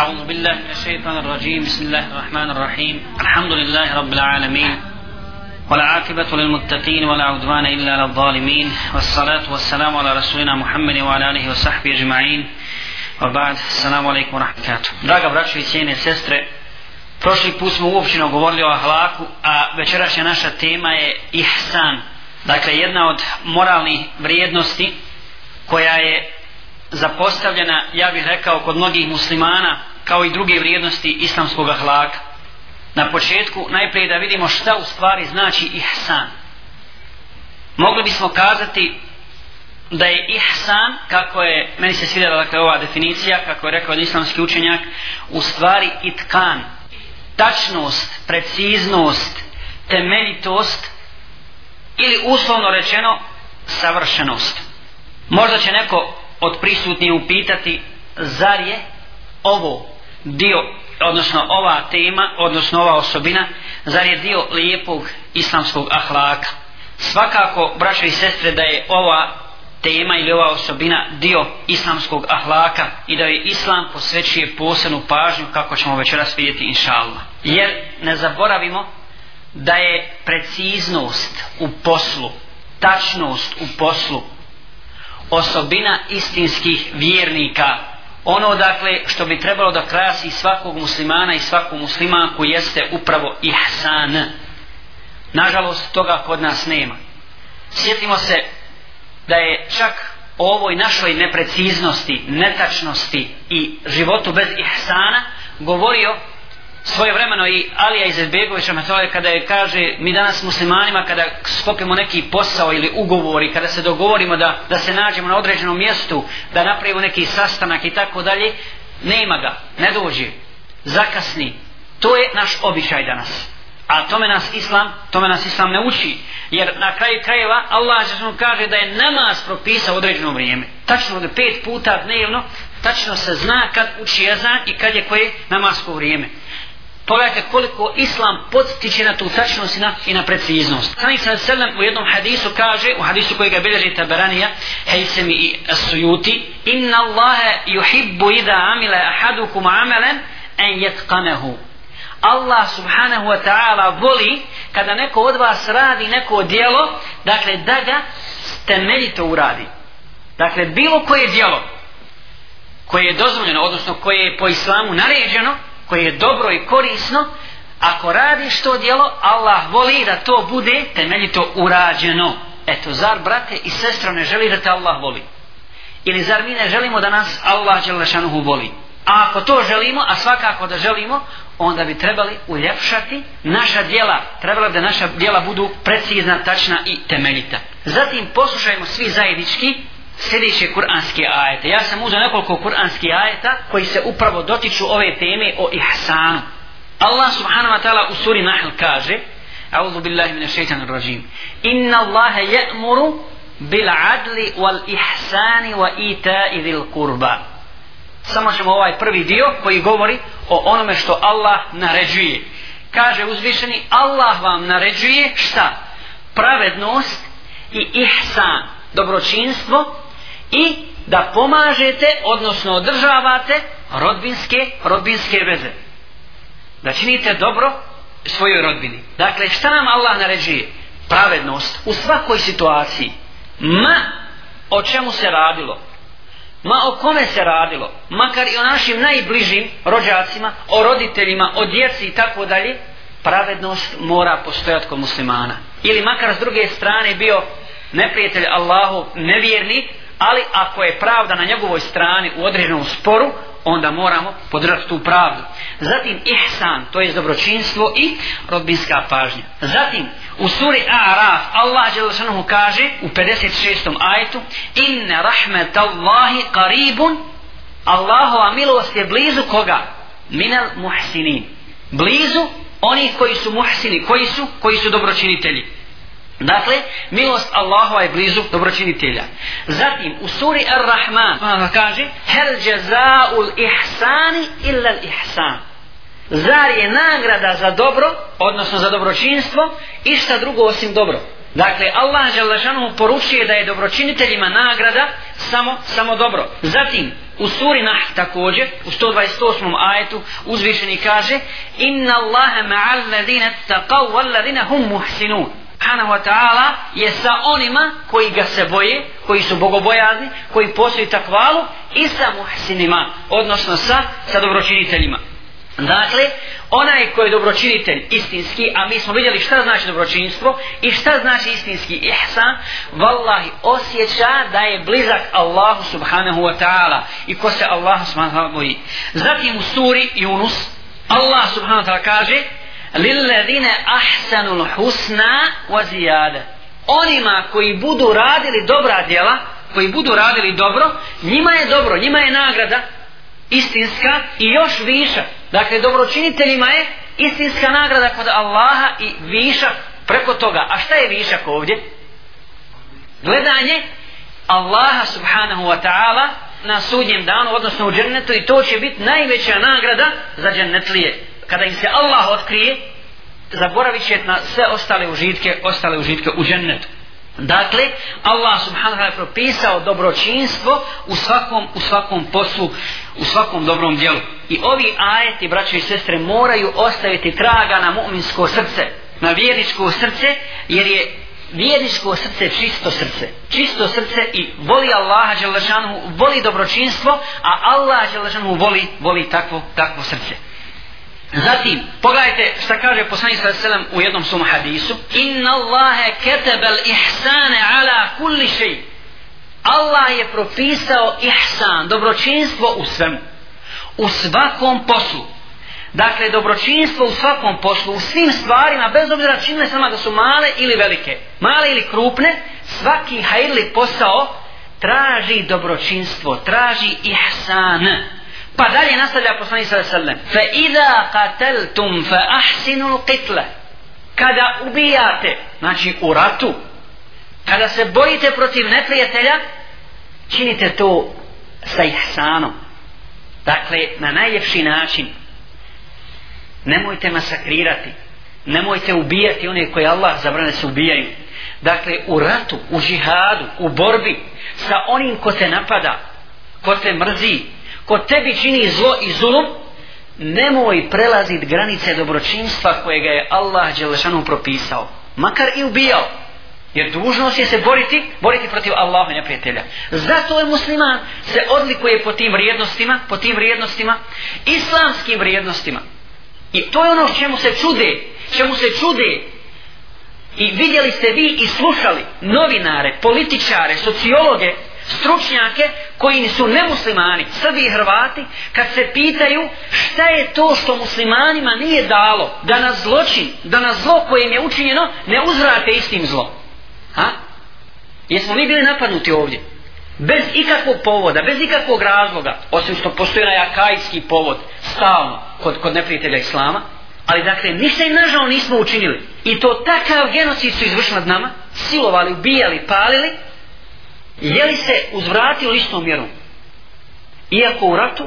أعوذ بالله من الشيطان الرجيم بسم الله الرحمن الرحيم الحمد لله رب العالمين والعاقبة للمتقين ولا عدوان إلا على الظالمين والصلاة والسلام على رسولنا محمد وعلى آله وصحبه أجمعين وبعد السلام عليكم ورحمة الله Draga braćo i cijene sestre, prošli put smo uopćeno govorili o ahlaku, a večerašnja naša tema je ihsan. Dakle, jedna od moralnih vrijednosti koja je zapostavljena, ja bih rekao, kod mnogih muslimana, kao i druge vrijednosti islamskog ahlaka. Na početku najprije da vidimo šta u stvari znači ihsan. Mogli bismo kazati da je ihsan, kako je, meni se svidjela dakle ova definicija, kako je rekao islamski učenjak, u stvari itkan, tačnost, preciznost, temeljitost ili uslovno rečeno savršenost. Možda će neko od prisutnih upitati zar je ovo dio odnosno ova tema odnosno ova osobina zar je dio lijepog islamskog ahlaka svakako braćo i sestre da je ova tema ili ova osobina dio islamskog ahlaka i da je islam posvećuje posebnu pažnju kako ćemo večeras vidjeti inša Allah. jer ne zaboravimo da je preciznost u poslu tačnost u poslu osobina istinskih vjernika ono dakle što bi trebalo da krasi svakog muslimana i svaku muslimanku jeste upravo ihsan. Nažalost toga kod nas nema. Sjetimo se da je čak o ovoj našoj nepreciznosti, netačnosti i životu bez ihsana govorio svoje vremeno i Alija Izetbegović kada je kaže mi danas muslimanima kada skopimo neki posao ili ugovori kada se dogovorimo da, da se nađemo na određenom mjestu da napravimo neki sastanak i tako dalje nema ga, ne dođe zakasni. To je naš običaj danas. A tome nas islam tome nas islam ne uči. Jer na kraju krajeva Allah kaže da je namaz propisao određeno vrijeme. Tačno da pet puta dnevno tačno se zna kad uči jezan i kad je koje namasko vrijeme pogledajte koliko islam podstiče na tu tačnost i na, i na preciznost. Sani sa selem u jednom hadisu kaže, u hadisu kojega bilježi Tabaranija, Hejsemi i Sujuti, inna Allahe yuhibbu ida amile ahadukum amelen en jetkanehu. Allah subhanahu wa ta'ala voli kada neko od vas radi neko djelo, dakle da ga temeljito uradi. Dakle, bilo koje djelo koje je dozvoljeno, odnosno koje je po islamu naređeno, koje je dobro i korisno, ako radiš to djelo, Allah voli da to bude temeljito urađeno. Eto, zar brate i sestro ne želi da te Allah voli? Ili zar mi ne želimo da nas Allah Đelešanuhu voli? A ako to želimo, a svakako da želimo, onda bi trebali uljepšati naša djela. Trebalo da naša djela budu precizna, tačna i temeljita. Zatim poslušajmo svi zajednički sljedeće kuranske ajete. Ja sam uzeo nekoliko kuranskih ajeta koji se upravo dotiču ove teme o ihsanu. Allah subhanahu wa ta'ala u suri Nahl kaže A'udhu billahi min shaitanir rajim Inna Allaha ya'muru bil adli wal ihsani wa ita'i dhil qurba. Samo ćemo ovaj prvi dio koji govori o onome što Allah naređuje. Kaže uzvišeni Allah vam naređuje šta? Pravednost i ihsan, dobročinstvo i da pomažete, odnosno održavate rodbinske, rodbinske veze. Da činite dobro svojoj rodbini. Dakle, šta nam Allah naređuje? Pravednost u svakoj situaciji. Ma o čemu se radilo? Ma o kome se radilo? Makar i o našim najbližim rođacima, o roditeljima, o djeci i tako dalje, pravednost mora postojati kod muslimana. Ili makar s druge strane bio neprijatelj Allahu nevjernik, ali ako je pravda na njegovoj strani u određenom sporu, onda moramo podržati tu pravdu. Zatim ihsan, to je dobročinstvo i rodbinska pažnja. Zatim u suri A'raf Allah Đelešanohu kaže u 56. ajetu inna rahmetallahi qaribun Allahova milost je blizu koga? Minal muhsinin. Blizu oni koji su muhsini, koji su, koji su dobročinitelji. Dakle, milost Allahova je blizu dobročinitelja. Zatim, u suri Ar-Rahman, ona kaže, hel jazaul ihsani illa ihsan. Zar je nagrada za dobro, odnosno za dobročinstvo, i šta drugo osim dobro. Dakle, Allah Želešanu poručuje da je dobročiniteljima nagrada samo, samo dobro. Zatim, u suri Nah također, u 128. ajetu, uzvišeni kaže Inna Allahe ma'al ladine taqav wal ladine hum muhsinun. Subhanahu wa ta'ala je sa onima koji ga se boje, koji su bogobojazni, koji postoji takvalu i sa muhsinima, odnosno sa, sa dobročiniteljima. Dakle, onaj koji je dobročinitelj istinski, a mi smo vidjeli šta znači dobročinstvo i šta znači istinski ihsan, vallahi osjeća da je blizak Allahu subhanahu wa ta'ala i ko se Allahu subhanahu wa ta'ala boji. Zatim u suri Yunus, Allah subhanahu wa ta'ala kaže lilladine ahsanul husna wa zijade onima koji budu radili dobra djela koji budu radili dobro njima je dobro, njima je nagrada istinska i još viša. Dakle dobročiniteljima je istinska nagrada kod Allaha i viša preko toga. A šta je višak ovdje? Gledanje Allaha subhanahu wa ta'ala na sudnjem danu odnosno u džennetu i to će biti najveća nagrada za džennetlije kada im se Allah otkrije zaboravit će na sve ostale užitke ostale užitke u džennetu Dakle, Allah subhanahu wa ta'ala propisao dobročinstvo u svakom, u svakom poslu, u svakom dobrom djelu. I ovi ajeti, braće i sestre, moraju ostaviti traga na mu'minsko srce, na vjerničko srce, jer je vjerničko srce čisto srce. Čisto srce i voli Allaha Đelešanu, voli dobročinstvo, a Allah Đelešanu voli, voli takvo, takvo srce. Zatim, pogledajte šta kaže poslanik sa selam u jednom svom hadisu. Inna Allahe ketebel ihsane ala kulli šeji. Allah je propisao ihsan, dobročinstvo u svemu. U svakom poslu. Dakle, dobročinstvo u svakom poslu, u svim stvarima, bez obzira činile sama da su male ili velike, male ili krupne, svaki hajli posao traži dobročinstvo, traži ihsan. Pa dalje nastavlja poslanik sallallahu alejhi ve sellem: "Fa idha qataltum fa ahsinu al-qitla." Kada ubijate, znači u ratu, kada se borite protiv neprijatelja, činite to sa ihsanom. Dakle, na najljepši način. Nemojte masakrirati. Nemojte ubijati one koje Allah zabrane se ubijaju. Dakle, u ratu, u žihadu, u borbi sa onim ko te napada, ko te mrzi, ko tebi čini zlo i zulum, nemoj prelazit granice dobročinstva kojega je Allah Đelešanu propisao. Makar i ubijao. Jer dužnost je se boriti, boriti protiv Allaha neprijatelja. Zato je musliman se odlikuje po tim vrijednostima, po tim vrijednostima, islamskim vrijednostima. I to je ono čemu se čude, čemu se čude. I vidjeli ste vi i slušali novinare, političare, sociologe, stručnjake koji su nemuslimani, Srbi i Hrvati, kad se pitaju šta je to što muslimanima nije dalo da nas zločin, da nas zlo koje im je učinjeno ne uzvrate istim zlom. Ha? Jesmo mi bili napadnuti ovdje? Bez ikakvog povoda, bez ikakvog razloga, osim što postoji na jakajski povod, stalno, kod, kod neprijatelja Islama, ali dakle, ništa im nažal nismo učinili. I to takav genocid su izvršili nad nama, silovali, ubijali, palili, je li se uzvratio istom mjerom? Iako u ratu,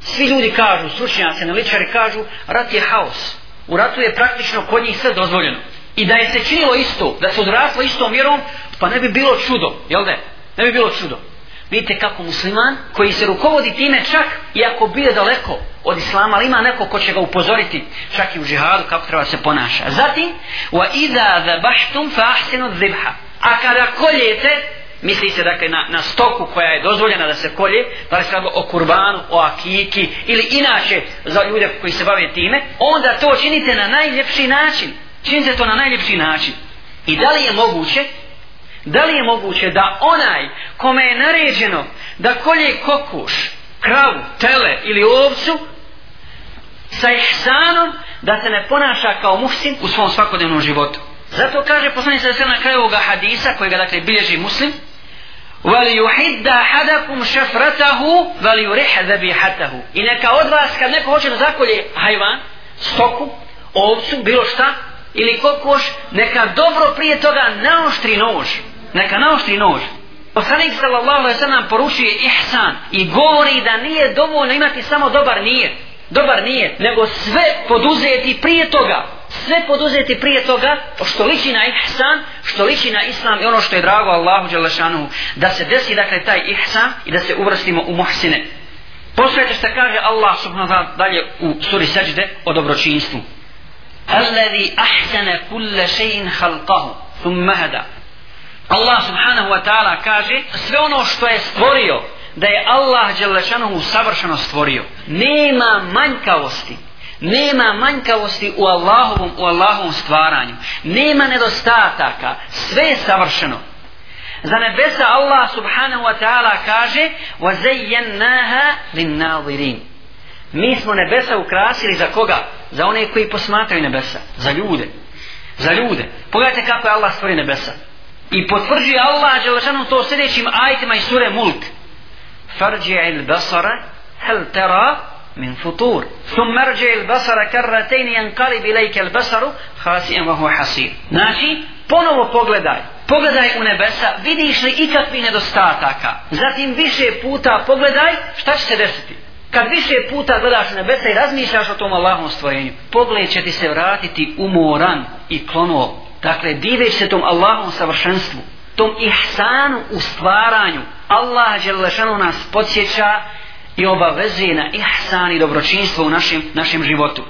svi ljudi kažu, stručnjaci, analičari kažu, rat je haos. U ratu je praktično kod njih sve dozvoljeno. I da je se činilo isto, da se uzvratilo istom mjerom, pa ne bi bilo čudo, jel ne? Ne bi bilo čudo. Vidite kako musliman koji se rukovodi time čak i ako daleko od islama, ali ima neko ko će ga upozoriti čak i u džihadu kako treba se ponaša. Zatim, wa idha zabahtum fa ahsinu zibha. A kada koljete, misli se dakle na, na stoku koja je dozvoljena da se kolje, da li se radi o kurbanu, o akiki ili inače za ljude koji se bave time, onda to činite na najljepši način. Činite to na najljepši način. I da li je moguće da li je moguće da onaj kome je naređeno da kolje kokuš, kravu, tele ili ovcu sa ihsanom da se ne ponaša kao muhsin u svom svakodnevnom životu. Zato kaže poslanik sa na kraju ovoga hadisa kojega dakle bilježi muslim وَلِيُحِدَّ حَدَكُمْ شَفْرَتَهُ وَلِيُرِحَ ذَبِيحَتَهُ I neka od vas kad neko hoće da zakolje hajvan, stoku, ovcu, bilo šta, ili kokoš, neka dobro prije toga naoštri nož. Neka naoštri nož. Poslanik sallallahu alaihi sallam poručuje ihsan i govori da nije dovoljno imati samo dobar nijet. Dobar nijet, nego sve poduzeti prije toga sve poduzeti prije toga što liči na ihsan, što liči na islam i ono što je drago Allahu Đelešanu da se desi dakle taj ihsan i da se uvrstimo u muhsine. Poslušajte što kaže Allah subhanahu wa ta'ala dalje u suri Sajde o dobročinstvu. Alladhi ahsana kulla shay'in khalqahu thumma hada. Allah subhanahu wa ta'ala kaže sve ono što je stvorio da je Allah Đelešanohu savršeno stvorio. Nema manjkavosti Nema manjkavosti u Allahovom, u Allahovom stvaranju. Nema nedostataka. Sve je savršeno. Za nebesa Allah subhanahu wa ta'ala kaže وَزَيَّنَّاهَا لِلنَّاظِرِينَ Mi smo nebesa ukrasili za koga? Za one koji posmatraju nebesa. Za ljude. Za ljude. Pogledajte kako je Allah stvori nebesa. I potvrđuje Allah Đelešanom to sljedećim ajtima iz sure Mulk. فارجع البصر هل ترى من فطور ثم ارجع البصر كرتين ينقلب إليك البصر خاسئا وهو حصير znači ponovo pogledaj pogledaj u nebesa vidiš li ikakvi nedostataka zatim više puta pogledaj šta će se desiti kad više puta gledaš u nebesa i razmišljaš o tom Allahom stvorenju pogled će ti se vratiti umoran i klonov dakle diveć se tom Allahom savršenstvu tom ihsanu u stvaranju Allah Đelešanu nas podsjeća i obavezuje na ihsan i dobročinstvo u našem, našem životu.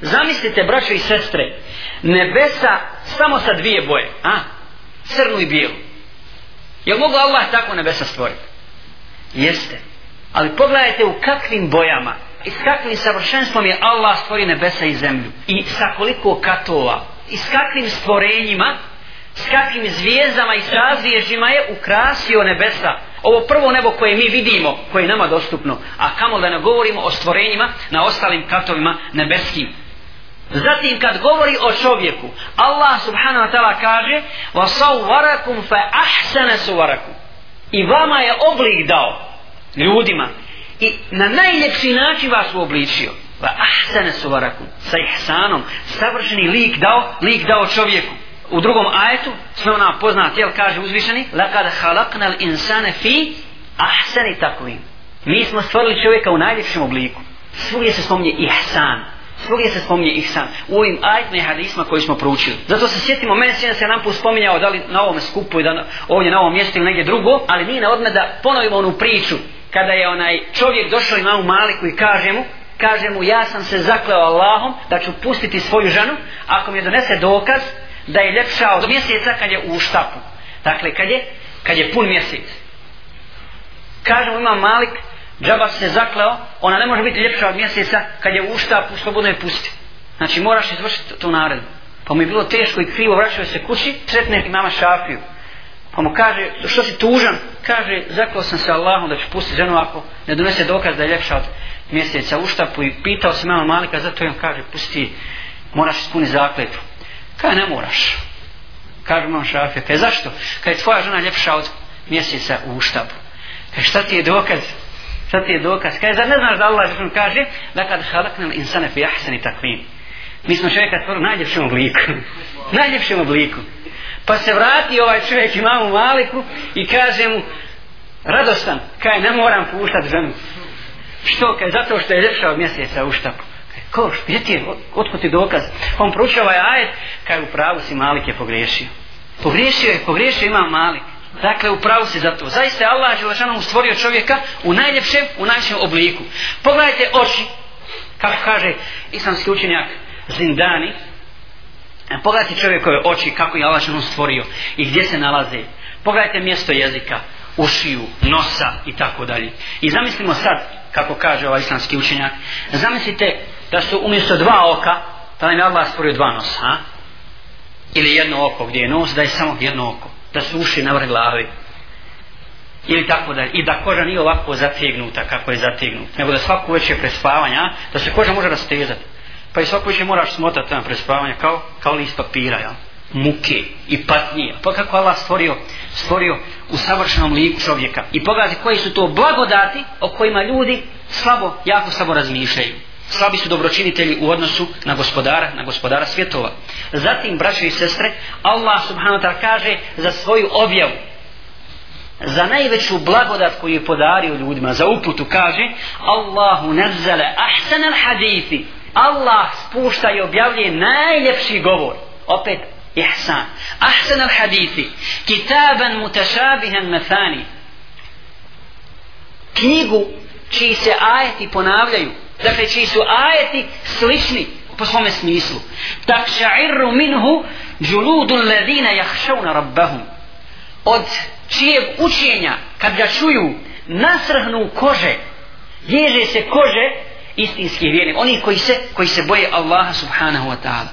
Zamislite, braćo i sestre, nebesa samo sa dvije boje, a? Crnu i bijelu. Je mogu Allah tako nebesa stvoriti? Jeste. Ali pogledajte u kakvim bojama i s kakvim savršenstvom je Allah stvori nebesa i zemlju. I sa koliko katova. I s kakvim stvorenjima s kakvim zvijezdama i sazvježima je ukrasio nebesa Ovo prvo nebo koje mi vidimo, koje je nama dostupno, a kamo da ne govorimo o stvorenjima na ostalim katovima nebeskim. Zatim kad govori o čovjeku, Allah subhanahu wa ta'ala kaže وَصَوْوَرَكُمْ فَأَحْسَنَ سُوَرَكُمْ I vama je oblik dao ljudima i na najljepši način vas uobličio. وَأَحْسَنَ سُوَرَكُمْ Sa ihsanom, savršeni lik dao, lik dao čovjeku u drugom ajetu sve ona poznat jel kaže uzvišeni lakad halaknal insane fi ahsani takvim mi smo stvorili čovjeka u najljepšem obliku. Svugdje se spominje ihsan. Svugdje se spominje ihsan. U ovim ajetima i hadisma koji smo proučili. Zato se sjetimo meni se se nam put spominjao da li na ovom skupu i da ovdje na ovom mjestu ili negdje drugo ali nije na odme da ponovimo onu priču. Kada je onaj čovjek došao imamu Maliku i kaže mu kaže mu ja sam se zakleo Allahom da ću pustiti svoju ženu. Ako mi je donese dokaz da je ljepša od mjeseca kad je u štapu. Dakle, kad je, kad je pun mjesec. Kažemo imam Malik, džaba se zakleo, ona ne može biti ljepša od mjeseca kad je u štapu, slobodno je pusti. Znači, moraš izvršiti tu naredbu. Pa mu je bilo teško i krivo, vraćao se kući, sretne mama Šafiju. Pa mu kaže, što si tužan? Kaže, zaklao sam se Allahom da ću pustiti ženu ako ne donese dokaz da je ljepša od mjeseca u štapu i pitao se mama Malika, zato on kaže, pusti, moraš ispuniti zakletu. Kaj ne moraš? Kaže imam šafija. Kaj zašto? Kaj je tvoja žena ljepša od mjeseca u štabu. Kaj šta ti je dokaz? Šta ti je dokaz? Kaj zar ne znaš da Allah što kaže da kad halaknil insane fi ahsani takvim. Mi smo čovjeka stvorili najljepšem obliku. najljepšem obliku. Pa se vrati ovaj čovjek imamu Maliku i kaže mu radostan, kaj ne moram puštati ženu. Što? Kaj zato što je ljepša od mjeseca u uštabu. Ko, gdje ti je, otko ti dokaz? On proučava ovaj ajet, kaj u pravu si Malik je pogriješio. Pogriješio je, pogriješio ima Malik. Dakle, u pravu si za to. Zaista je Allah Želešanom stvorio čovjeka u najljepšem, u najljepšem obliku. Pogledajte oči, kako kaže islamski učenjak Zindani, e, pogledajte čovjekove oči, kako je Allah Želešanom stvorio i gdje se nalaze. Pogledajte mjesto jezika, ušiju, nosa i tako dalje. I zamislimo sad, kako kaže ovaj islamski učenjak, zamislite da su umjesto dva oka, da nam je Allah stvorio dva nosa, ha? ili jedno oko gdje je nos, da je samo jedno oko, da su uši na vrh glavi. Ili tako da, i da koža nije ovako zategnuta kako je zategnuta, nego da svako veće prespavanja, da se koža može rastezati. Pa i svako već moraš smotati na prespavanje kao, kao list papira, ja? muke i patnje. Pa kako Allah stvorio, stvorio u savršenom liku čovjeka. I pogledajte koji su to blagodati o kojima ljudi slabo, jako slabo razmišljaju slabi su dobročinitelji u odnosu na gospodara, na gospodara svjetova. Zatim, braće i sestre, Allah subhanahu wa ta'ala kaže za svoju objavu, za najveću blagodat koju je podario ljudima, za uputu kaže Allahu nazzale ahsan al hadithi Allah spušta i objavljuje najljepši govor. Opet, ihsan. Ahsan al hadithi kitaban mutashabihan mathani knjigu čiji se ajeti ponavljaju, dakle čiji su ajeti slični po svome smislu. Tak ša'irru minhu džuludu ledina jahšavna rabbahum. Od čijeg učenja, kad ga čuju, nasrhnu kože, ježe se kože istinski vjerni, oni koji se, koji se boje Allaha subhanahu wa ta'ala.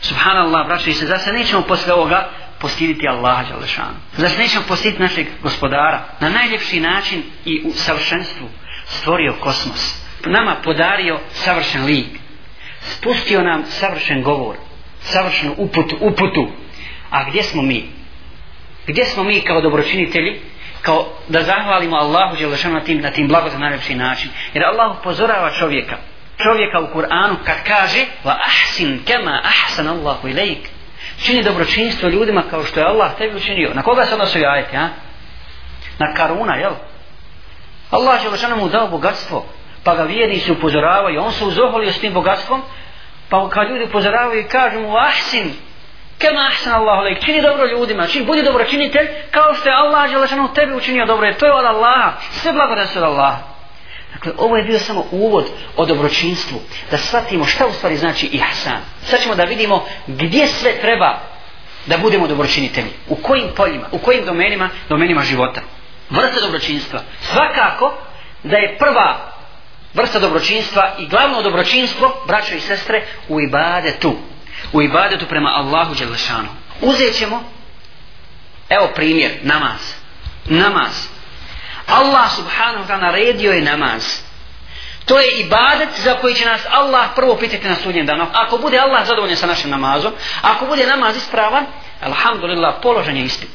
Subhanallah, braći se, zase nećemo posle ovoga postiditi Allaha Đalešanu. Zase nećemo postiditi našeg gospodara na najljepši način i u savršenstvu stvorio kosmos. Nama podario savršen lik. Spustio nam savršen govor. Savršenu uputu, uputu. A gdje smo mi? Gdje smo mi kao dobročinitelji? Kao da zahvalimo Allahu Đelešanu na tim, na tim blago za najljepši način. Jer Allah upozorava čovjeka. Čovjeka u Kur'anu kad kaže Va ahsin kema ahsan Allahu ilajk Čini dobročinstvo ljudima kao što je Allah tebi učinio. Na koga se odnosu ajeti, a? Na Karuna, jel? Allah Đelešanu mu dao bogatstvo pa ga vjernici upozoravaju, on se uzoholio s tim bogatstvom, pa kad ljudi upozoravaju i kažu mu ahsin, kema ahsan Allahu lek, čini dobro ljudima, čini, budi dobro činitelj, kao što je Allah Đelešanu tebi učinio dobro, jer to je od Allaha, sve blagodat su od Allaha. Dakle, ovo je bio samo uvod o dobročinstvu, da shvatimo šta u stvari znači ihsan. Sad ćemo da vidimo gdje sve treba da budemo dobročinitelji, u kojim poljima, u kojim domenima, domenima života. Vrste dobročinstva. Svakako da je prva vrsta dobročinstva i glavno dobročinstvo, braćo i sestre, u ibadetu. U ibadetu prema Allahu Đelešanu. Uzet ćemo, evo primjer, namaz. Namaz. Allah subhanahu wa ta'ala naredio je namaz. To je ibadet za koji će nas Allah prvo pitati na sudnjem danu. Ako bude Allah zadovoljan sa našim namazom, ako bude namaz ispravan, alhamdulillah, položen je ispit.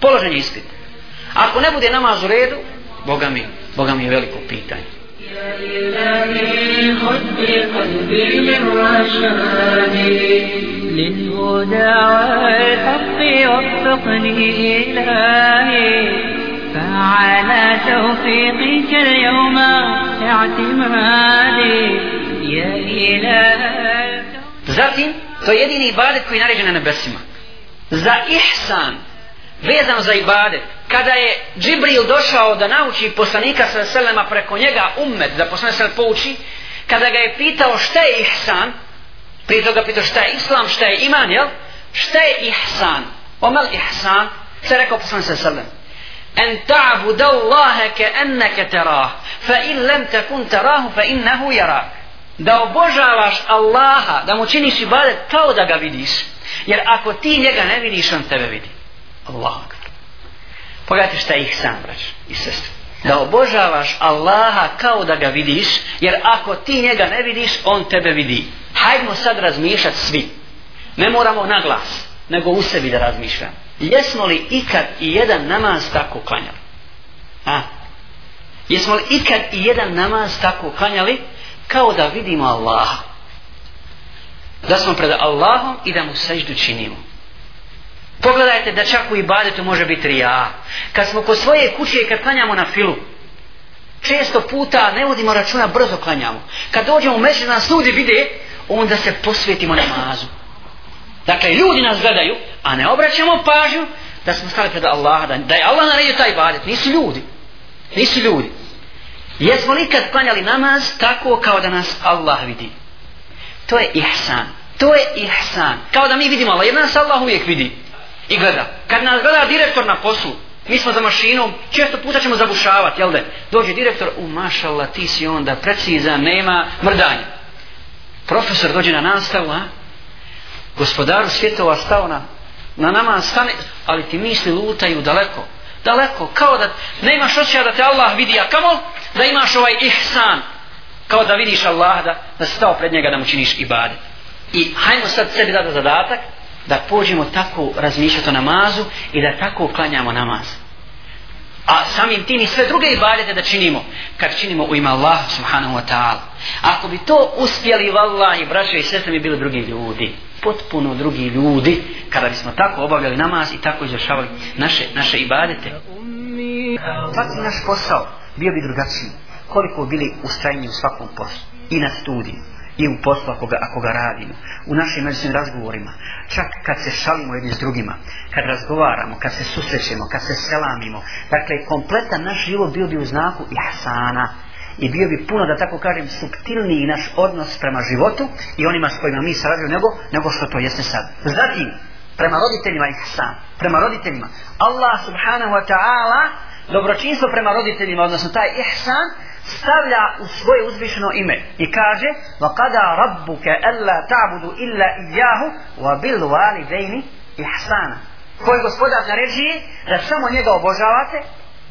Položen je ispit. Ako ne bude namaz u redu, Boga mi, Boga mi je veliko pitanje. إلهي خذ بقلبي للرشاد للهدى. والحق وفقني إلهي فعلى توفيقك اليوم اعتمادي يا إلهي Zatim, to je jedini ibadet koji je naređen na. Za ihsan, vezano za ibadet, kada je Džibril došao da nauči poslanika sa selema preko njega ummet, da poslanik sel pouči, kada ga je pitao šta je ihsan, prije toga pitao šta je islam, šta je iman, jel? Šta je ihsan? Omel ihsan? Se rekao poslanik sa selem. En ta'bud Allahe ke enneke terah, fa in lem tekun terahu, fa innehu jarak. Da obožavaš Allaha, da mu činiš ibadet kao da ga vidiš. Jer ako ti njega ne vidiš, on tebe vidi. Allah. Pogledajte šta ih sam brać i sestri. Da obožavaš Allaha kao da ga vidiš, jer ako ti njega ne vidiš, on tebe vidi. Hajdemo sad razmišljati svi. Ne moramo na glas, nego u sebi da razmišljamo. Jesmo li ikad i jedan namaz tako klanjali? A? Jesmo li ikad i jedan namaz tako klanjali kao da vidimo Allaha? Da smo pred Allahom i da mu seždu činimo. Pogledajte da čak u ibadetu može biti rija. Kad smo kod svoje kuće i kad klanjamo na filu, često puta ne vodimo računa, brzo klanjamo. Kad dođemo u mešću nas ljudi vide, onda se posvetimo namazu. Dakle, ljudi nas gledaju, a ne obraćamo pažnju da smo stali pred Allaha, da, da je Allah naredio taj ibadet. Nisu ljudi. Nisu ljudi. Jesmo li kad klanjali namaz tako kao da nas Allah vidi? To je ihsan. To je ihsan. Kao da mi vidimo Allah, jer nas Allah uvijek vidi i gleda. Kad nas gleda direktor na poslu, mi smo za mašinom, često puta ćemo zabušavati, jel da? Dođe direktor, u mašala, ti si onda precizan, nema mrdanja. Profesor dođe na nastavu, a? Gospodar svjetova stao na, na nama stane, ali ti misli lutaju daleko. Daleko, kao da nemaš osjeća da te Allah vidi, a kamo da imaš ovaj ihsan, kao da vidiš Allah, da, da stao pred njega da mu činiš ibadet. I hajmo sad sebi dati zadatak, da pođemo tako razmišljati o namazu i da tako klanjamo namaz. A samim tim i sve druge ibadete da činimo, kad činimo u ima Allah subhanahu wa ta'ala. Ako bi to uspjeli vallahi, braćo i sestre mi bili drugi ljudi, potpuno drugi ljudi, kada bismo tako obavljali namaz i tako izvršavali naše, naše ibadete. Svaki naš posao bio bi drugačiji. Koliko bili ustrajni u svakom poslu. I na studiju, i u poslu ako ga, ako ga radimo, u našim međutim razgovorima, čak kad se šalimo jedni s drugima, kad razgovaramo, kad se susrećemo, kad se selamimo, dakle, kompletan naš život bio bi u znaku ihsana i bio bi puno, da tako kažem, subtilniji naš odnos prema životu i onima s kojima mi sarađujemo nego, nego što to jeste sad. Zatim, prema roditeljima ihsan, prema roditeljima. Allah subhanahu wa ta'ala dobročinstvo prema roditeljima, odnosno taj ihsan, stavlja u svoje uzvišeno ime i kaže وَقَدَا رَبُّكَ أَلَّا تَعْبُدُ إِلَّا إِيَّاهُ وَبِلْوَالِدَيْنِ إِحْسَانًا koji gospodar naređuje da samo njega obožavate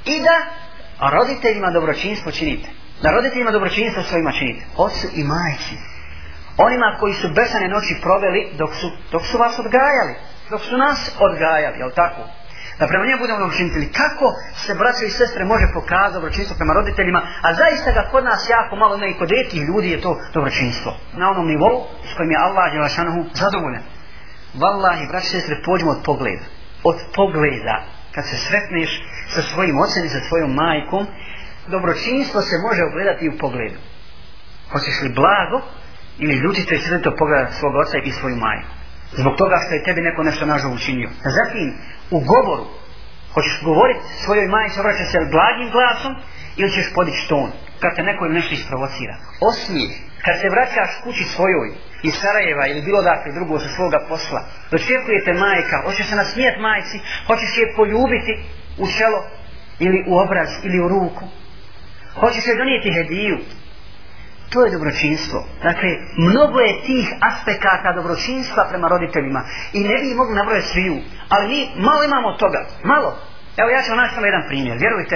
i da roditeljima dobročinstvo činite da roditeljima dobročinstvo svojima činite ocu i majci onima koji su besane noći proveli dok su, dok su vas odgajali dok su nas odgajali, jel tako? Da prema njemu budemo dobročinitelji. Kako se braće i sestre može pokazati dobročinstvo prema roditeljima, a zaista ga kod nas jako malo ne i kod rijetkih ljudi je to dobročinstvo. Na onom nivou s kojim je Allah je lašanohu zadovoljen. Wallahi, braće i sestre, pođemo od pogleda. Od pogleda. Kad se sretneš sa svojim ocem i sa svojom majkom, dobročinstvo se može ogledati u pogledu. Hoćeš li blago ili ljutite i sredo pogleda svog oca i svoju majku zbog toga što je tebi neko nešto nažal učinio. Zatim, u govoru, hoćeš govoriti svojoj majici, obraćati se blagim glasom, ili ćeš podići ton, kad te neko nešto isprovocira. Osmijeh, kad se vraćaš kući svojoj, iz Sarajeva ili bilo dakle drugo sa svoga posla, dočekujete majka, hoćeš se nasmijeti majici, hoćeš je poljubiti u čelo, ili u obraz, ili u ruku, hoćeš je donijeti hediju, to je dobročinstvo. Dakle, mnogo je tih aspekata dobročinstva prema roditeljima. I ne bi mogli nabrojati sviju, ali mi malo imamo toga, malo. Evo ja ću vam naći samo jedan primjer, vjerujte,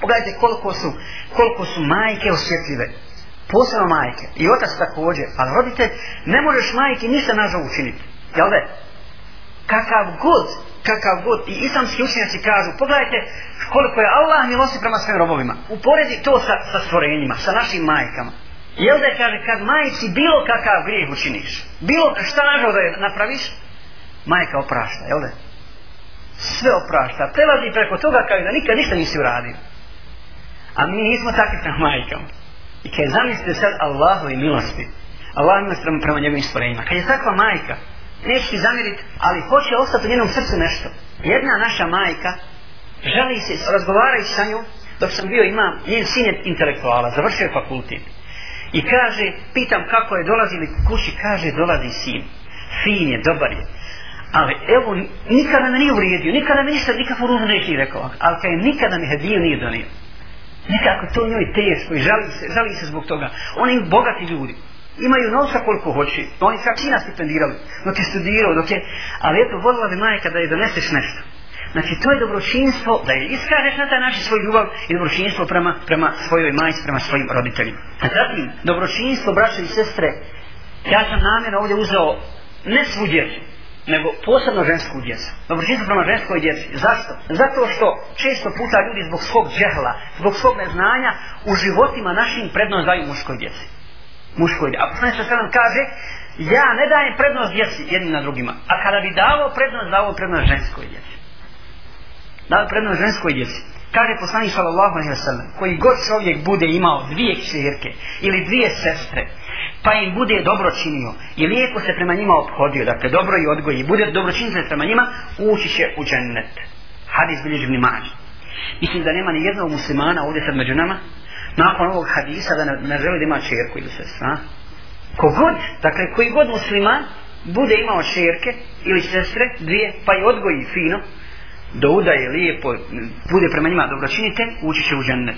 pogledajte koliko su, koliko su majke osjetljive, posebno majke. I otac također, ali roditelj, ne možeš majke ništa nažal učiniti, jel da? Kakav god, kakav god, i islamski učenjaci kažu, pogledajte koliko je Allah milosti prema svojim robovima, uporedi to sa, sa stvorenjima, sa našim majkama. Jel da kaže, kad majci bilo kakav grijeh učiniš, bilo šta nažal da je napraviš, majka oprašta, jel da? Sve oprašta, prelazi preko toga kao da nikad ništa nisi uradio. A mi nismo takvi prema majkama. I kad zamislite sad Allahove milosti, Allah milosti prema, prema njegovim stvorenjima, kad je takva majka, neće ti zamjeriti, ali hoće ostati u njenom srcu nešto. Jedna naša majka, želi se, razgovarajući sa njom, dok sam bio imam, njen sin je intelektuala, završio je fakultet. I kaže, pitam kako je dolazili kući, kaže dolazi sin. Fin je, dobar je. Ali evo, nikada me nije uvrijedio, nikada mi ništa, nikakvu ružu neki rekao. Ali kaj nikada mi hediju nije donio. Nekako to njoj teško i žali se, žali se zbog toga. Oni bogati ljudi. Imaju novca koliko hoće. Oni sa čina stipendirali. Dok je studirao, dok je... Ali eto, volila bi majka da je doneseš nešto. Znači, to je dobročinstvo, da je iskažeš na taj način svoju ljubav i dobročinstvo prema, prema svojoj majci, prema svojim roditeljima. A zatim, dobročinstvo, braće i sestre, ja sam namjerno ovdje uzeo ne svu djecu, nego posebno žensku djecu. Dobročinstvo prema ženskoj djeci. Zašto? Zato što često puta ljudi zbog svog džehla, zbog svog neznanja, u životima našim prednost daju muškoj djeci. Muškoj djeci. A poslani se nam kaže, ja ne dajem prednost djeci jednim na drugima. A kada bi davao prednost, davao prednost ženskoj djeci da prema prednost ženskoj djeci. Kaže poslanik sallallahu alejhi ve sellem, koji god čovjek bude imao dvije kćerke ili dvije sestre, pa im bude dobro činio i lijepo se prema njima obhodio, dakle dobro i odgoji, bude dobro činio prema njima, ući će u džennet. Hadis bilježi ibn Mađi. Mislim da nema ni jednog muslimana ovdje sad među nama, nakon ovog hadisa da ne, ne želi da ima čerku ili sestra. Kogod, dakle koji god musliman bude imao čerke ili sestre, dvije, pa i odgoji fino, da udaje lijepo, bude prema njima dobročinite, ući će u džennet.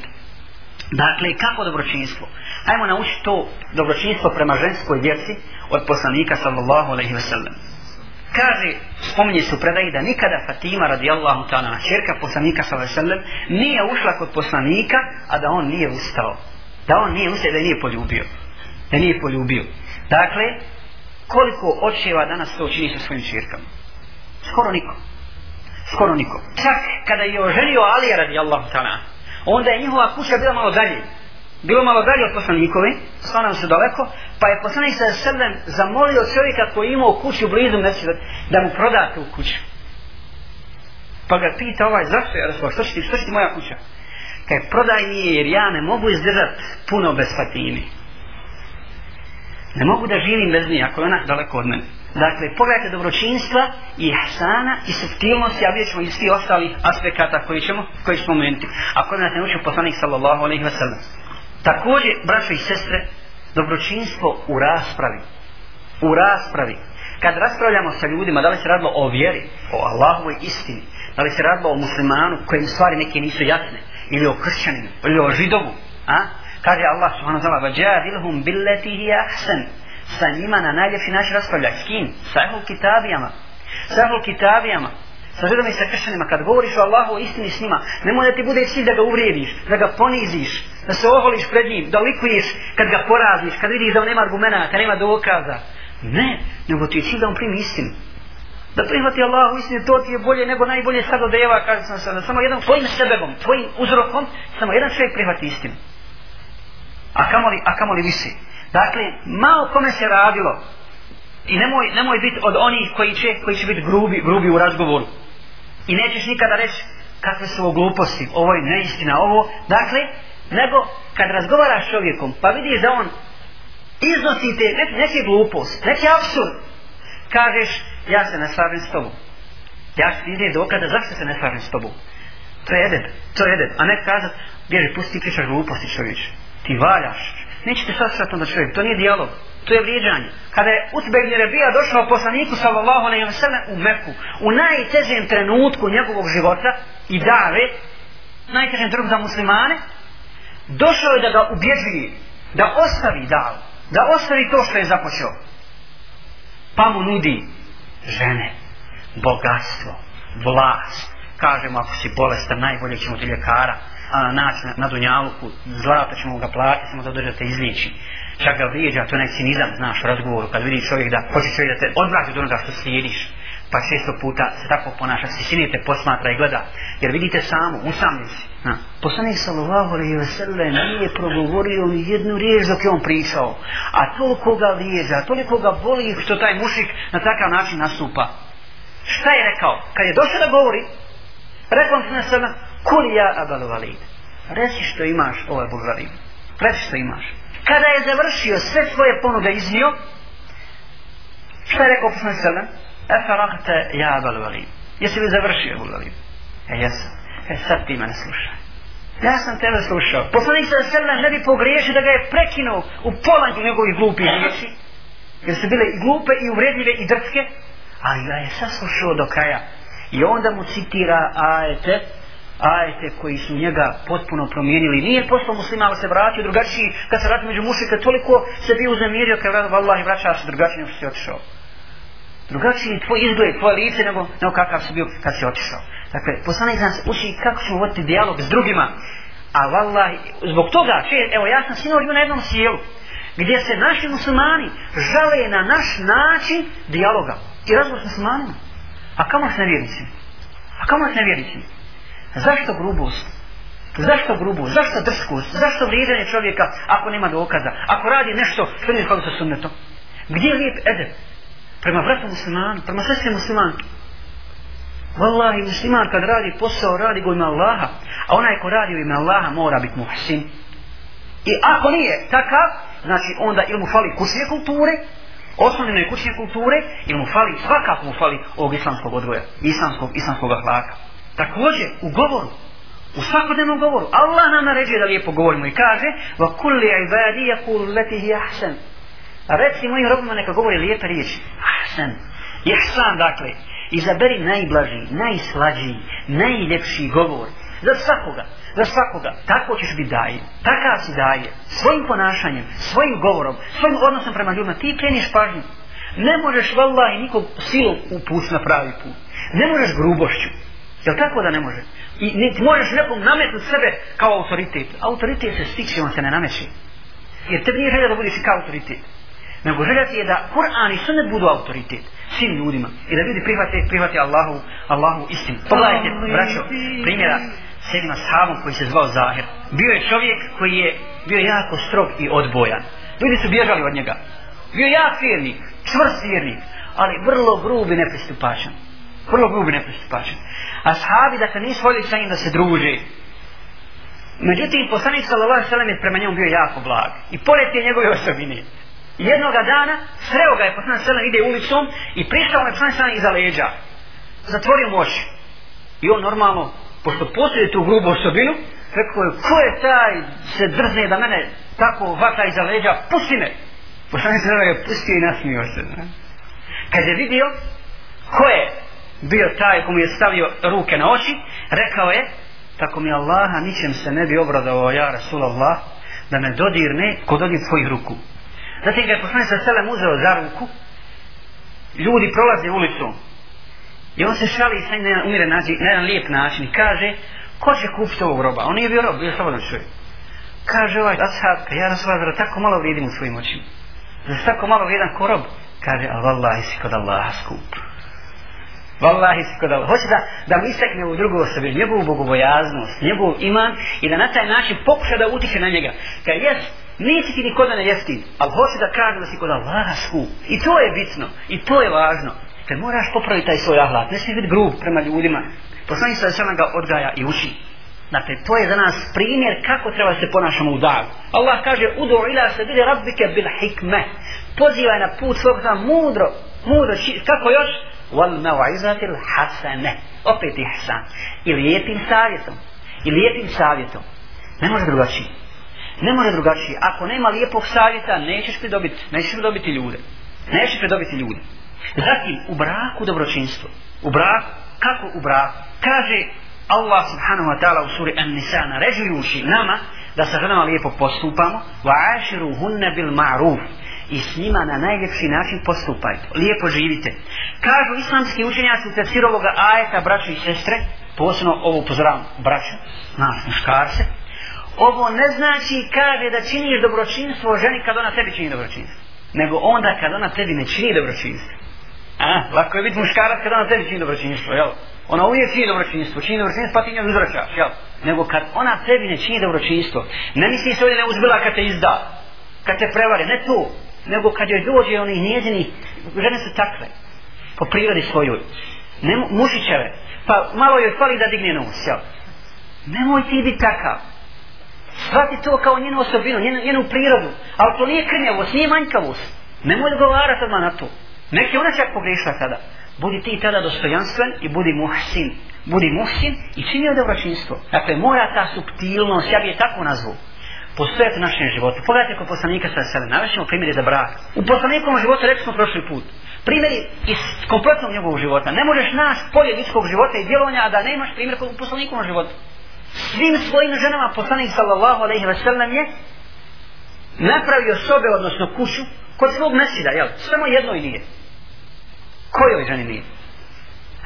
Dakle, kako dobročinstvo? Ajmo naučiti to dobročinstvo prema ženskoj djeci od poslanika sallallahu alaihi ve sellem. Kaže, spominje su predaji da nikada Fatima radijallahu ta'ala, čerka poslanika sallallahu alaihi ve sellem, nije ušla kod poslanika, a da on nije ustao. Da on nije ustao, da je nije poljubio. Da nije poljubio. Dakle, koliko očeva danas to čini sa svojim čirkama? Skoro niko skoro niko. Čak kada je oženio Alija radi Allahu ta'ala, onda je njihova kuća bila malo dalje. Bilo malo dalje od poslanikove, stvarno su daleko, pa je poslanik sa srlem zamolio čovjeka koji je imao kuću blizu mjeseca da, mu proda tu kuću. Pa ga pita ovaj, zašto je Rasul, što će ti, što će ti moja kuća? Kaj prodaj mi je jer ja ne mogu izdržati puno bez Fatimi. Ne mogu da živim bez nje, ako je ona daleko od mene. Dakle, pogledajte dobročinstva i ihsana i subtilnosti, a vidjet ćemo i svi ostali aspekata koji ćemo, koji ćemo spomenuti. Ako nas ne učio poslanik sallallahu alaihi wa sallam. Također, braćo i sestre, dobročinstvo u raspravi. U raspravi. Kad raspravljamo sa ljudima, da li se radilo o vjeri, o Allahovoj istini, da li se radilo o muslimanu kojim stvari neke nisu jasne, ili o kršćaninu, ili o židovu, a? Kaže Allah subhanahu wa ta'ala, وَجَادِلْهُمْ بِلَّتِهِ hi ahsan, sa njima na najljepši način raspravljati. S kim? Sa ehul kitabijama. Sa ehul kitabijama. Sa židom i sa kršćanima. Kad govoriš o Allahu istini s njima, nemoj da ti bude cilj da ga uvrijediš, da ga poniziš, da se oholiš pred njim, da likuješ kad ga poraziš, kad vidiš da on nema argumenta, nema dokaza. Ne, nego ti je cilj da on primi istinu. Da prihvati Allahu istinu, to ti je bolje nego najbolje sad od Eva, kaže sam sada. Samo jedan tvojim sebebom, tvojim uzrokom, samo jedan čovjek prihvati istinu. A kamoli, a kamoli visi. Dakle, malo kome se radilo. I nemoj, nemoj biti od onih koji će, koji će biti grubi, grubi u razgovoru. I nećeš nikada reći kakve su ovo gluposti, ovo je neistina, ovo. Dakle, nego kad razgovaraš s čovjekom, pa vidiš da on iznosi te ne, neke glupost, neki absurd, kažeš, ja se ne slažem s tobom. Ja ću ti izdje dokada zašto se ne slažem s tobom. To je edeb, to je edeb. A ne kazat, bježi, pusti ti pričaš gluposti čovječe. Ti valjaš, nećete sasrati da čovjek, to nije dijalog, to je vrijeđanje. Kada je Utbe ibn došao poslaniku sallallahu alejhi ve sallam u Meku, u najtežem trenutku njegovog života i dave, najtežem trenutku za muslimane, došao je da ga ubjeđuje, da ostavi davu, da ostavi to što je započeo. Pa mu nudi žene, bogatstvo, vlast, kažemo ako si bolestan, najbolje ćemo ti ljekara, a, naći na, na Dunjaluku, zlata ćemo ga platiti, samo da dođete izliječi. Čak ga vrijeđa, to je nek cinizam, znaš, u razgovoru, kad vidi čovjek da hoće čovjek da te odvrati od onoga što slijediš, pa često puta se tako ponaša, se sinije te posmatra i gleda, jer vidite samo, usamnici. Na. Poslanik sallallahu alaihi wa sallam nije progovorio ni jednu riječ dok je on pričao, a toliko ga vrijeđa, toliko ga boli što taj mušik na takav način nastupa. Šta je rekao? Kad je došao da govori, rekao ti na sallam, Kul ja abal valid. Reci što imaš, ovaj bulvarin. Reci što imaš. Kada je završio sve svoje ponude iznio, šta je rekao poslani sallam? Efa rahte ja abal valid. Jesi li završio bulvarin? E jesam. E sad ti mene slušaj. Ja sam tebe slušao. Poslanik sallam ne bi pogriješio da ga je prekinuo u polanju njegovih glupih riječi. Jer su bile i glupe i uvredljive i drske. Ali ga je saslušao do kraja. I onda mu citira ajete ajete koji su njega potpuno promijenili. Nije postao muslima, ali se vratio drugačiji, kad se vratio među mušike, toliko se bio uzemirio, kad vratio Allah i vraća se drugačiji nego si otišao. Drugačiji tvoj izgled, tvoje lice nego, nego kakav si bio kad si otišao. Dakle, poslanik nas uči kako ćemo voditi dijalog s drugima. A vallahi, zbog toga, če, evo ja sam sinor na jednom sjelu, gdje se naši muslimani žale na naš način dijaloga i razgovor s muslimanima. A kamo se nevjernici? A kamo se nevjernici? Zašto grubost? Zašto grubost? Zašto drskost? Zašto vrijeđanje čovjeka ako nema dokaza? Ako radi nešto što nije skladu sa sunnetom? Gdje je lijep edep? Prema vratu muslimanu, prema sestri muslimanu. Wallahi, musliman kad radi posao, radi go ima Allaha. A onaj ko radi u ime Allaha mora biti muhsin. I ako nije takav, znači onda ili mu fali kućne kulture, osnovne kućne kulture, ili mu fali, svakako mu fali ovog islamskog odgoja, islamskog, islamskog ahlaka. Također, u govoru, u svakodnevnom govoru, Allah nam naređuje da lijepo govorimo i kaže وَكُلِّ kulli ibadi لَتِهِ lati. Reci mojim robima neka govori lijepe riječi. Ahsan. Ihsan, dakle, izaberi najblaži, najslađiji, najljepši govor. Za svakoga, za svakoga. Tako ćeš biti daje. Takav si daje. Svojim ponašanjem, svojim govorom, svojim odnosom prema ljudima, ti kreniš pažnju. Ne možeš, vallahi, nikog silom upust na pravi put. Ne možeš grubošću. Jel tako da ne može? I ne, možeš nekom nametnuti sebe kao autoritet. Autoritet se stiče, on se ne nameće. Jer tebi nije želja da budiš kao autoritet. Nego želja ti je da Kur'an i sunnet budu autoritet svim ljudima. I da ljudi prihvate, prihvate Allahu, Allahu istinu. Pogledajte, braćo, primjera s jednim ashabom koji se zvao Zahir. Bio je čovjek koji je bio jako strog i odbojan. Ljudi su bježali od njega. Bio je jak vjernik, čvrst vjernik, ali vrlo grub i nepristupačan. Vrlo grub i nepristupačan ashabi da se nisu voljeli sa njim da se druže. Međutim, poslanik sallallahu sallam je prema njemu bio jako blag. I pored te njegove osobine. jednoga dana sreo ga je poslanik sallam ide ulicom i prišao je poslanik sallam iza leđa zatvorio mu oči i on normalno pošto postoje tu grubu osobinu rekao je ko je taj se drzne da mene tako vata iza leđa pusti me poslanik sallam je pustio i nasmio se kad je vidio ko je bio taj komu je stavio ruke na oči rekao je tako mi Allaha ničem se ne bi obradovao ja Rasulallah da me dodirne ko dodir tvojih ruku Zatim ga je poslanik sa selem uzeo za ruku, ljudi prolaze ulicom i on se šali sa njim umire nađi, na jedan lijep način i kaže, ko će kupiti ovog roba? On nije bio rob, bio slobodan čovjek. Kaže ovaj ashab, pa ja Rasulallah, tako malo vrijedim u svojim očima. Da tako malo vrijedan ko rob? Kaže, a vallahi si kod Allaha skup. Wallahi si kod Hoće da, da mu istekne u drugu osobi, njegovu bogobojaznost, njegov iman i da na taj način pokuša da utiče na njega. Kad jes, nisi ti nikoda ne jeftin, ali hoće da kaže da si kod Allaha skup. I to je bitno, i to je važno. Kad moraš popraviti taj svoj ahlak, ne smije biti grub prema ljudima. Poslanik sa sam ga odgaja i uči. Dakle, to je za nas primjer kako treba se ponašamo u davu. Allah kaže, udu ila se bide rabbike bil hikme. Pozivaj na put svog mudro, mudro, kako još? Wal mau'izatil hasane. Opet ihsan. I lijepim savjetom. I lijepim savjetom. Ne može drugačije. Ne može drugačije. Ako nema lijepog savjeta, nećeš pridobiti, nećeš pridobiti ljude. Nećeš pridobiti ljude. Zatim, u braku dobročinstvo. U braku, kako u braku? Kaže Allah subhanahu wa ta'ala u suri An-Nisa naređujući nama da sa ženama lijepo postupamo wa ashiruhunna bil ma'ruf i s njima na najljepši način postupajte. Lijepo živite. Kažu islamski učenjaci u tefsiru ovoga ajeta, braćo i sestre, posebno ovo upozoravam, braćo, naš muškarce, ovo ne znači kaže da činiš dobročinstvo ženi kad ona tebi čini dobročinstvo. Nego onda kad ona tebi ne čini dobročinstvo. A, lako je biti muškarac kad ona tebi čini dobročinstvo, jel? Ona uvijek čini dobročinstvo, čini dobročinstvo pa ti njoj uzvraćaš, jel? Nego kad ona tebi ne čini dobročinstvo, ne misli se ovdje ne uzbila kad te izda, kad te prevare, ne to, nego kad joj dođe oni njezini, žene su takve, po prirodi svojoj, ne, mušićeve, pa malo joj fali da digne nos, jel? Nemoj ti biti takav, Svati to kao njenu osobinu, njenu, njenu prirodu. Ali to nije krnjavost, nije manjkavost. Nemoj odgovarati odmah na to. Neki ona čak pogrišla tada. Budi ti tada dostojanstven i budi muhsin. Budi muhsin i čini od dobročinstvo. Dakle, mora ta subtilnost, ja bi je tako nazvu, postojati u našem životu. Pogledajte kod poslanika sa sebe, navešćemo primjeri za brak. U poslanikovom životu, rekli smo prošli put, primjeri iz kompletnog njegovog života. Ne možeš naš polje ljudskog života i djelovanja, a da ne imaš primjer kod u poslanikovom životu svim svojim ženama poslanik sallallahu alaihi wa sallam je napravio sobe, odnosno kuću, kod svog mesida, jel? Samo jednoj nije. Kojoj ženi nije?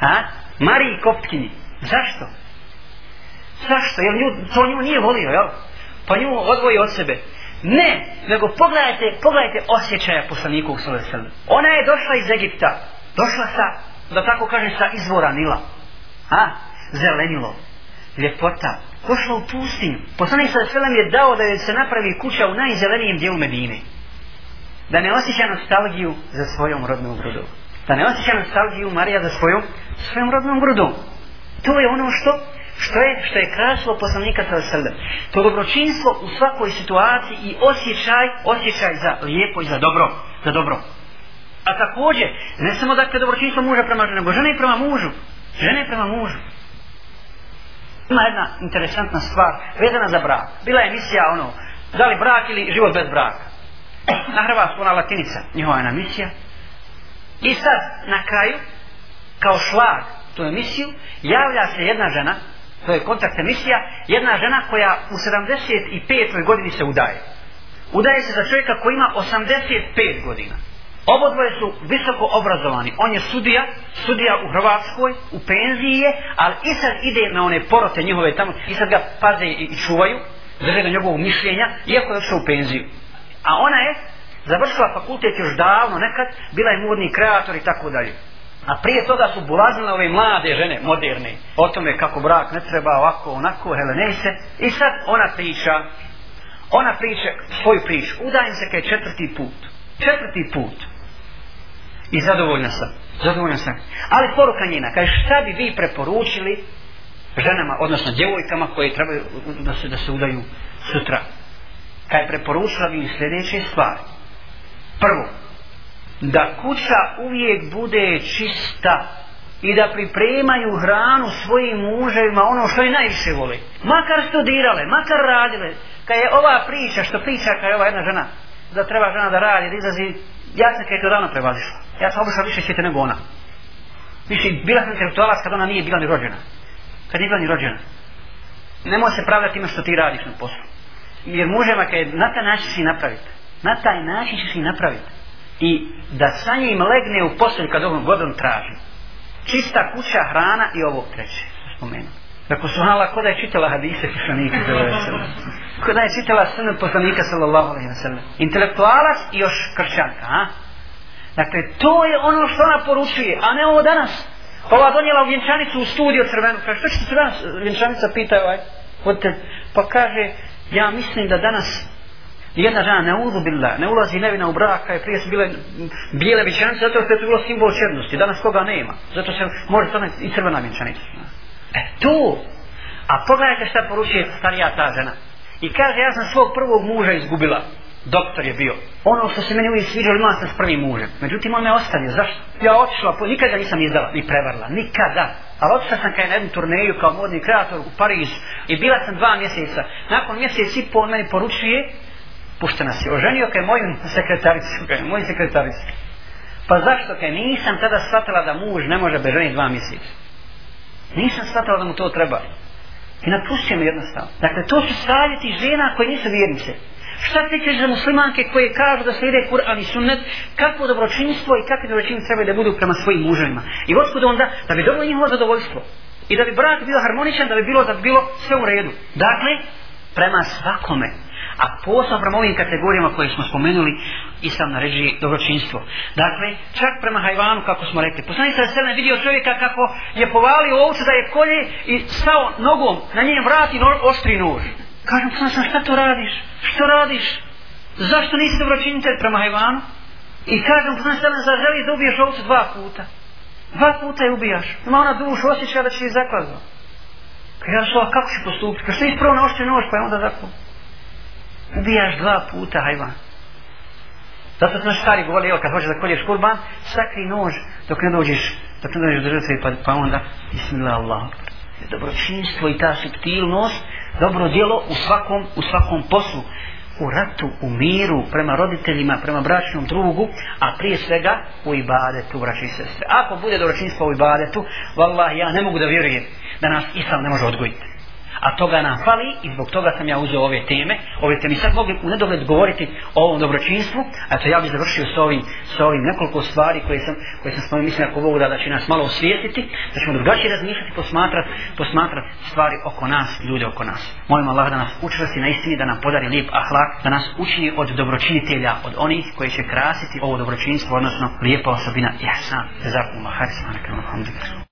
Ha? Mariji Koptkini. Zašto? Zašto? Jer nju, to nju nije volio, jel? Pa nju odvoji od sebe. Ne, nego pogledajte, pogledajte osjećaja poslaniku u. Ona je došla iz Egipta. Došla sa, da tako kažem, sa izvora Nila. A, Zelenilo ljepota, pošla u pustinju. Poslanik sa Veselam je dao da joj se napravi kuća u najzelenijem dijelu Medine. Da ne osjeća nostalgiju za svojom rodnom grudom. Da ne osjeća nostalgiju Marija za svojom, svojom rodnom grudom. To je ono što što je što je krasilo poslanika sa Veselam. To dobročinstvo u svakoj situaciji i osjećaj, osjećaj za lijepo i za dobro. Za dobro. A također, ne samo dakle dobročinstvo muža prema žene, nego žene prema mužu. Žene prema mužu. Ima jedna interesantna stvar vezana za brak. Bila je emisija ono, da li brak ili život bez braka. Na Hrvatsku, ona latinica, njihova jedna emisija. I sad, na kraju, kao šlag tu emisiju, javlja se jedna žena, to je kontakt emisija, jedna žena koja u 75. godini se udaje. Udaje se za čovjeka koji ima 85 godina. Obodvoje su visoko obrazovani. On je sudija, sudija u Hrvatskoj, u penziji je, ali i sad ide na one porote njihove tamo, i sad ga paze i čuvaju, drže na njegovog mišljenja, iako je otišao u penziju. A ona je završila fakultet još davno nekad, bila je modni kreator i tako dalje. A prije toga su bulazile ove mlade žene, moderne, o tome kako brak ne treba ovako, onako, helenejse. I sad ona priča, ona priča svoju priču. Udajem se kaj četvrti put. Četvrti put i zadovoljna sam. Zadovoljna sam. Ali poruka njena, kaj šta bi vi preporučili ženama, odnosno djevojkama koje trebaju da se, da se udaju sutra. Kaj preporučila bi im sljedeće stvari. Prvo, da kuća uvijek bude čista i da pripremaju hranu svojim muževima ono što i najviše vole. Makar studirale, makar radile. Kad je ova priča, što priča kad je ova jedna žena, da treba žena da radi, da izlazi, ja sam kaj to davno prevazišla. Ja sam obišla više sjete nego ona. Više, bila sam intelektualac kad ona nije bila ni rođena. Kad nije bila ni rođena. Nemoj se pravdati ima što ti radiš na poslu. Jer mužema kad je na taj način si napraviti. Na taj način ćeš si napraviti. I da sa njim legne u posljednju kad ovom godom traži. Čista kuća, hrana i ovo treće. Spomenu. Dakle, su hala, ko da je čitala hadise poslanika za. Ko da je čitala sunnat poslanika sallallahu alaihi wa sallam. Intelektualac i još kršćanka, a? Dakle, to je ono što ona poručuje, a ne ovo danas. Pa ova donijela u vjenčanicu u studiju crvenu. Kaže, što će danas? Vjenčanica pita ovaj. Vodite, pa kaže, ja mislim da danas jedna žena ne uzubila, ne ulazi nevina u brak, je prije su bile bijele vjenčanice, zato što je to bilo simbol černosti. Danas koga nema. Zato se može stane i crvena vjenčanica. E, to. A pogledajte šta poručuje starija ta žena. I kaže, ja sam svog prvog muža izgubila doktor je bio. Ono što se meni uvijek sviđalo, imala sam s prvim mužem. Međutim, on me ostavio. Zašto? Ja otišla, po, nikada nisam izdala, ni prevarila. Nikada. Ali otišla sam kaj na jednu turneju kao modni kreator u Pariz. I bila sam dva mjeseca. Nakon mjesec i pol meni poručuje, pušta nas je, oženio kaj moju sekretaricu, kaj moj sekretaricu. Pa zašto kaj nisam tada shvatila da muž ne može bez dva mjeseca. Nisam shvatila da mu to treba. I napustio me jednostavno. Dakle, to su savjeti žena koji nisu vjernice. Šta ti ćeš za muslimanke koje kažu da slijede Kur'an i sunnet, kako dobročinstvo i kakve dobročinstvo trebaju da budu prema svojim muževima. I otkud onda, da bi dobro njihovo zadovoljstvo. I da bi brak bio harmoničan, da bi bilo, da bi bilo sve u redu. Dakle, prema svakome. A posao prema ovim kategorijama koje smo spomenuli, islam naređuje dobročinstvo. Dakle, čak prema hajvanu, kako smo rekli. Poslanik sa sebe vidio čovjeka kako je povalio ovcu da je kolje i stao nogom na njen vrat i oštri nož. Kažem, sam, šta to radiš? Što radiš? Zašto nisi dobročinitelj prema hajvanu? I kažem, sam, sam, zar želiš da ubiješ ovcu dva puta? Dva puta je ubijaš. Ima ona duš osjeća da će je zaklazno. Kaže, pa ja kako će postupiti? Kaže, ti prvo naoštri nož, pa je onda zakon. Ubijaš dva puta hajvan. Zato su naši stari govorili, evo, kad hoćeš da kolješ kurban, sakri nož dok ne dođeš, dok ne dođeš do žrtve, pa, pa onda, bismillah Allah. Dobročinstvo i ta subtilnost, dobro djelo u svakom, u svakom poslu u ratu, u miru, prema roditeljima, prema bračnom drugu, a prije svega u ibadetu, braći i sestre. Ako bude dobročinstvo u ibadetu, vallah, ja ne mogu da vjerujem da nas Islam ne može odgojiti a toga nam fali i zbog toga sam ja uzeo ove teme. Ove teme sad mogli u nedogled govoriti o ovom dobročinstvu, a to ja bih završio s ovim, s ovim nekoliko stvari koje sam, koje sam spomenuo, mislim ako Bog da, da će nas malo osvijetiti, da ćemo drugačije razmišljati, posmatrati, posmatrati stvari oko nas, ljude oko nas. Molim Allah da nas učvrsti na istini, da nam podari lijep ahlak, da nas učini od dobročinitelja, od onih koji će krasiti ovo dobročinstvo, odnosno lijepa osobina ihsan. Zakum, harisman, alhamdulillah.